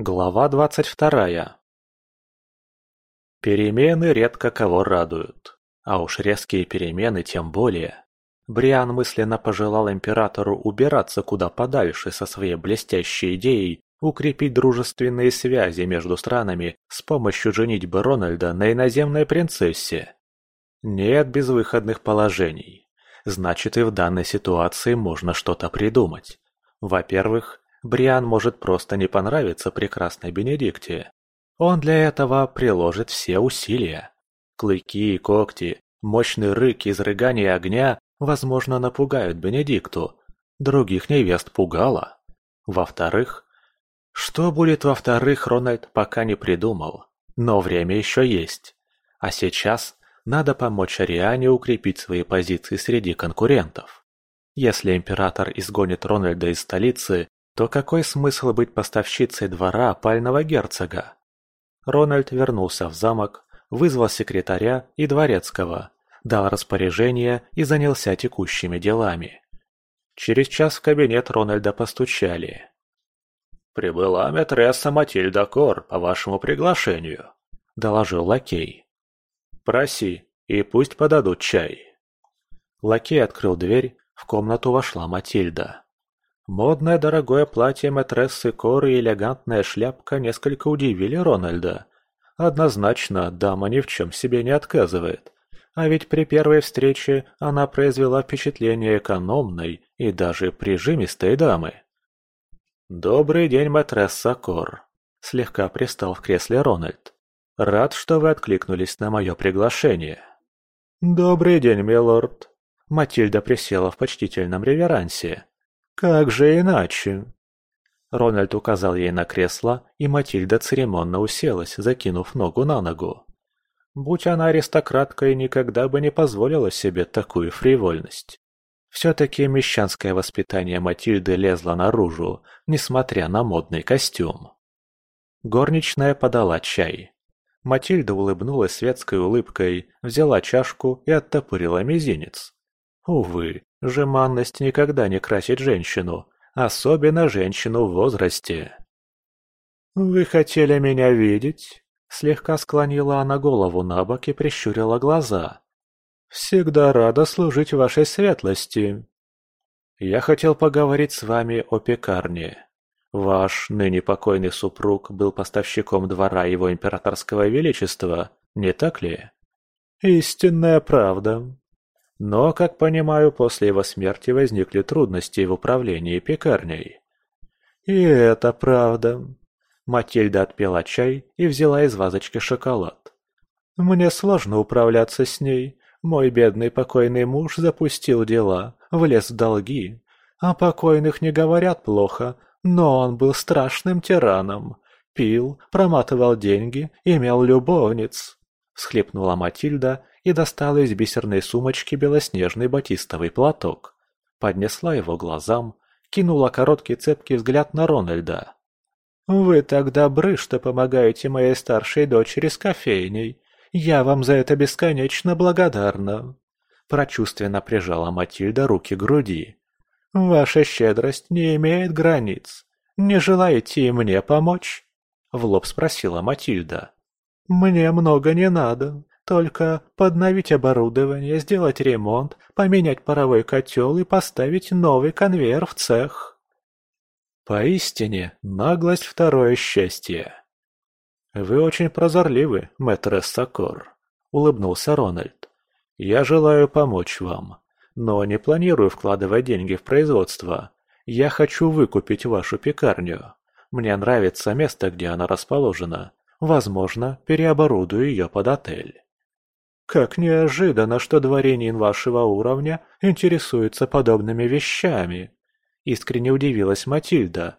Глава двадцать вторая. Перемены редко кого радуют, а уж резкие перемены тем более. Бриан мысленно пожелал императору убираться куда подальше со своей блестящей идеей укрепить дружественные связи между странами с помощью женитьбы Рональда на иноземной принцессе. Нет безвыходных положений. Значит, и в данной ситуации можно что-то придумать. Во-первых, Бриан может просто не понравиться прекрасной Бенедикте. Он для этого приложит все усилия. Клыки и когти, мощный рык и изрыгание огня, возможно, напугают Бенедикту. Других невест пугало. Во-вторых, что будет во-вторых, Рональд пока не придумал. Но время еще есть. А сейчас надо помочь Ариане укрепить свои позиции среди конкурентов. Если император изгонит Рональда из столицы, то какой смысл быть поставщицей двора опального герцога? Рональд вернулся в замок, вызвал секретаря и дворецкого, дал распоряжение и занялся текущими делами. Через час в кабинет Рональда постучали. «Прибыла матресса Матильда Кор по вашему приглашению», – доложил лакей. «Проси, и пусть подадут чай». Лакей открыл дверь, в комнату вошла Матильда. Модное дорогое платье матрессы Коры и элегантная шляпка несколько удивили Рональда. Однозначно, дама ни в чем себе не отказывает. А ведь при первой встрече она произвела впечатление экономной и даже прижимистой дамы. «Добрый день, матресса Кор», — слегка пристал в кресле Рональд. «Рад, что вы откликнулись на мое приглашение». «Добрый день, милорд». Матильда присела в почтительном реверансе. «Как же иначе?» Рональд указал ей на кресло, и Матильда церемонно уселась, закинув ногу на ногу. Будь она аристократкой, никогда бы не позволила себе такую фривольность. Все-таки мещанское воспитание Матильды лезло наружу, несмотря на модный костюм. Горничная подала чай. Матильда улыбнулась светской улыбкой, взяла чашку и оттопырила мизинец. Увы, жеманность никогда не красит женщину, особенно женщину в возрасте. «Вы хотели меня видеть?» Слегка склонила она голову на бок и прищурила глаза. «Всегда рада служить вашей светлости». «Я хотел поговорить с вами о пекарне. Ваш ныне покойный супруг был поставщиком двора его императорского величества, не так ли?» «Истинная правда», но, как понимаю, после его смерти возникли трудности в управлении пекарней. И это правда. Матильда отпила чай и взяла из вазочки шоколад. Мне сложно управляться с ней. Мой бедный покойный муж запустил дела, влез в долги. О покойных не говорят плохо, но он был страшным тираном. Пил, проматывал деньги, имел любовниц. Схлипнула Матильда и достала из бисерной сумочки белоснежный батистовый платок. Поднесла его глазам, кинула короткий цепкий взгляд на Рональда. «Вы так добры, что помогаете моей старшей дочери с кофейней. Я вам за это бесконечно благодарна». Прочувственно прижала Матильда руки к груди. «Ваша щедрость не имеет границ. Не желаете мне помочь?» В лоб спросила Матильда. «Мне много не надо. Только подновить оборудование, сделать ремонт, поменять паровой котел и поставить новый конвейер в цех. Поистине, наглость – второе счастье. Вы очень прозорливы, мэтр Сокор, улыбнулся Рональд. Я желаю помочь вам, но не планирую вкладывать деньги в производство. Я хочу выкупить вашу пекарню. Мне нравится место, где она расположена. Возможно, переоборудую ее под отель. «Как неожиданно, что дворянин вашего уровня интересуется подобными вещами!» Искренне удивилась Матильда.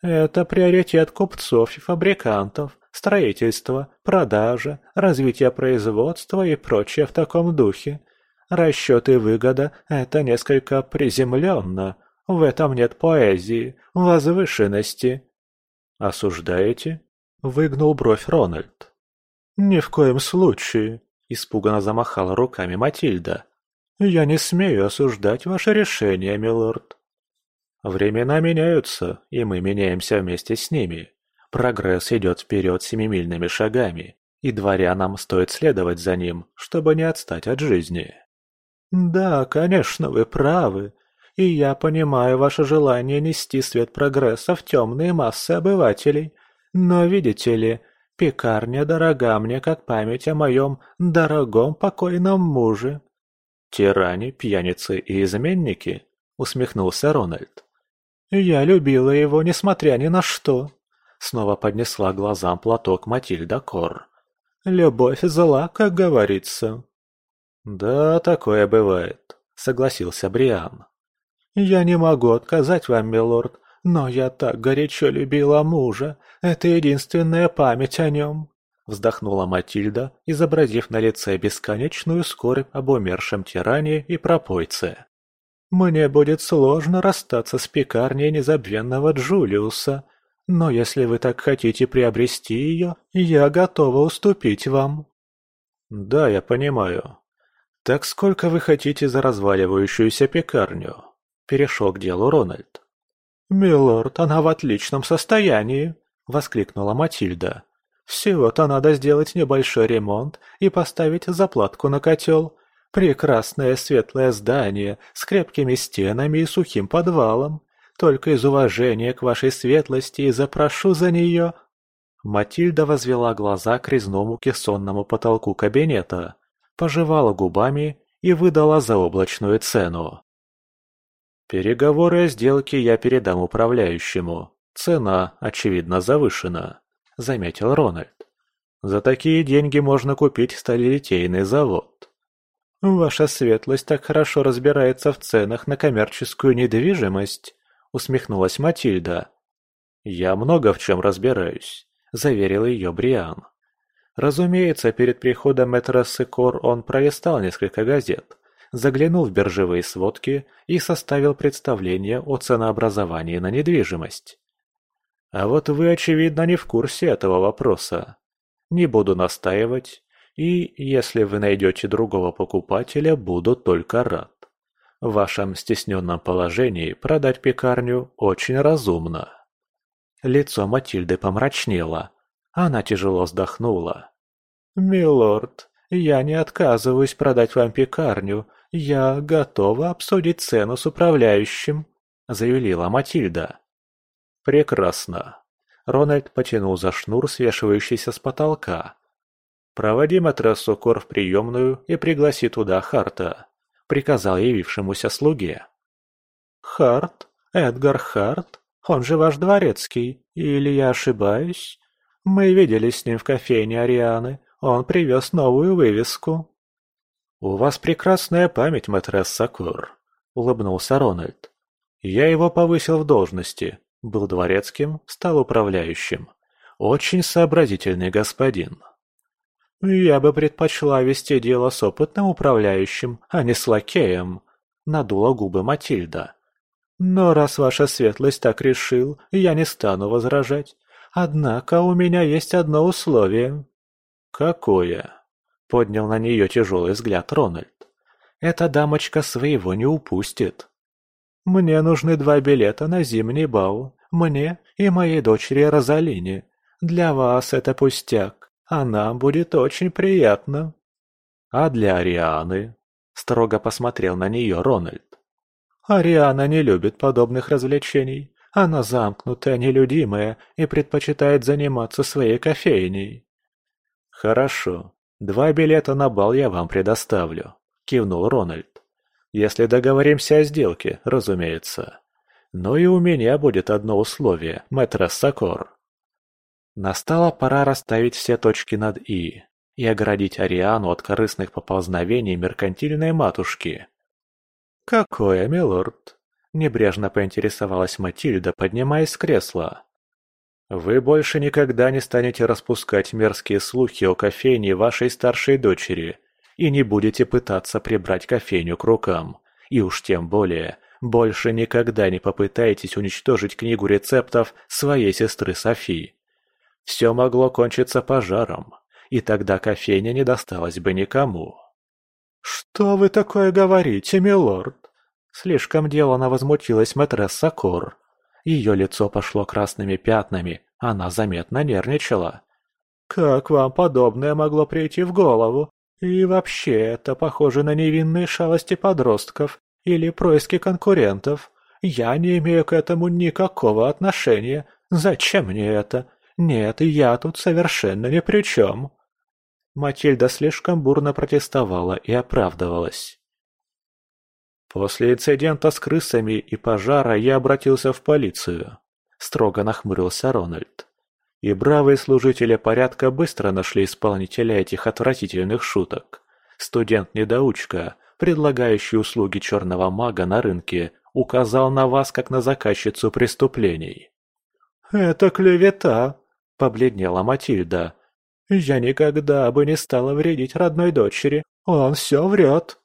«Это приоритет купцов и фабрикантов, строительство, продажа, развитие производства и прочее в таком духе. Расчет и выгода – это несколько приземленно. В этом нет поэзии, возвышенности». «Осуждаете?» – выгнул бровь Рональд. «Ни в коем случае», Испуганно замахала руками Матильда. «Я не смею осуждать ваше решение, милорд». «Времена меняются, и мы меняемся вместе с ними. Прогресс идет вперед семимильными шагами, и дворянам стоит следовать за ним, чтобы не отстать от жизни. Да, конечно, вы правы. И я понимаю ваше желание нести свет прогресса в темные массы обывателей. Но видите ли, пекарня дорога мне как память о моем дорогом покойном муже. «Тиране, пьяницы и изменники?» — усмехнулся Рональд. «Я любила его, несмотря ни на что», — снова поднесла глазам платок Матильда Кор. «Любовь зла, как говорится». «Да, такое бывает», — согласился Бриан. «Я не могу отказать вам, милорд, но я так горячо любила мужа. Это единственная память о нем вздохнула Матильда, изобразив на лице бесконечную скорбь об умершем тиране и пропойце. «Мне будет сложно расстаться с пекарней незабвенного Джулиуса, но если вы так хотите приобрести ее, я готова уступить вам». «Да, я понимаю. Так сколько вы хотите за разваливающуюся пекарню?» Перешел к делу Рональд. «Милорд, она в отличном состоянии!» — воскликнула Матильда. Всего-то надо сделать небольшой ремонт и поставить заплатку на котел. Прекрасное светлое здание с крепкими стенами и сухим подвалом. Только из уважения к вашей светлости и запрошу за нее». Матильда возвела глаза к резному кессонному потолку кабинета, пожевала губами и выдала заоблачную цену. «Переговоры о сделке я передам управляющему. Цена, очевидно, завышена заметил Рональд. «За такие деньги можно купить сталелитейный завод». «Ваша светлость так хорошо разбирается в ценах на коммерческую недвижимость», — усмехнулась Матильда. «Я много в чем разбираюсь», — заверил ее Бриан. Разумеется, перед приходом Этра Секор он пролистал несколько газет, заглянул в биржевые сводки и составил представление о ценообразовании на недвижимость. А вот вы, очевидно, не в курсе этого вопроса. Не буду настаивать, и, если вы найдете другого покупателя, буду только рад. В вашем стесненном положении продать пекарню очень разумно. Лицо Матильды помрачнело. Она тяжело вздохнула. «Милорд, я не отказываюсь продать вам пекарню. Я готова обсудить цену с управляющим», — заявила Матильда. «Прекрасно». Рональд потянул за шнур, свешивающийся с потолка. «Проводи матрессу Кор в приемную и пригласи туда Харта», — приказал явившемуся слуге. «Харт? Эдгар Харт? Он же ваш дворецкий, или я ошибаюсь? Мы виделись с ним в кофейне Арианы, он привез новую вывеску». «У вас прекрасная память, матресса Кор», — улыбнулся Рональд. «Я его повысил в должности, был дворецким, стал управляющим. Очень сообразительный господин. «Я бы предпочла вести дело с опытным управляющим, а не с лакеем», — надула губы Матильда. «Но раз ваша светлость так решил, я не стану возражать. Однако у меня есть одно условие». «Какое?» — поднял на нее тяжелый взгляд Рональд. «Эта дамочка своего не упустит». Мне нужны два билета на зимний бал. Мне и моей дочери Розалине. Для вас это пустяк, а нам будет очень приятно». «А для Арианы?» – строго посмотрел на нее Рональд. «Ариана не любит подобных развлечений. Она замкнутая, нелюдимая и предпочитает заниматься своей кофейней». «Хорошо. Два билета на бал я вам предоставлю», – кивнул Рональд. Если договоримся о сделке, разумеется. Но и у меня будет одно условие, мэтрес Сокор. Настала пора расставить все точки над «и» и оградить Ариану от корыстных поползновений меркантильной матушки. «Какое, милорд?» – небрежно поинтересовалась Матильда, поднимаясь с кресла. «Вы больше никогда не станете распускать мерзкие слухи о кофейне вашей старшей дочери и не будете пытаться прибрать кофейню к рукам. И уж тем более, больше никогда не попытайтесь уничтожить книгу рецептов своей сестры Софи. Все могло кончиться пожаром, и тогда кофейня не досталась бы никому. «Что вы такое говорите, милорд?» Слишком делано возмутилась матресса Кор. Ее лицо пошло красными пятнами, Она заметно нервничала. «Как вам подобное могло прийти в голову? И вообще, это похоже на невинные шалости подростков или происки конкурентов. Я не имею к этому никакого отношения. Зачем мне это? Нет, я тут совершенно ни при чем». Матильда слишком бурно протестовала и оправдывалась. После инцидента с крысами и пожара я обратился в полицию. Строго нахмурился Рональд. И бравые служители порядка быстро нашли исполнителя этих отвратительных шуток. Студент-недоучка, предлагающий услуги черного мага на рынке, указал на вас как на заказчицу преступлений. «Это клевета!» – побледнела Матильда. «Я никогда бы не стала вредить родной дочери. Он все врет!»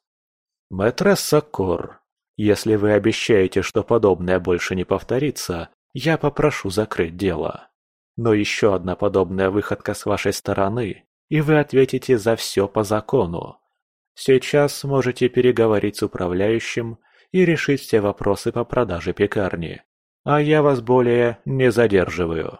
«Мэтресса Кор, если вы обещаете, что подобное больше не повторится, я попрошу закрыть дело. Но еще одна подобная выходка с вашей стороны, и вы ответите за все по закону. Сейчас можете переговорить с управляющим и решить все вопросы по продаже пекарни. А я вас более не задерживаю.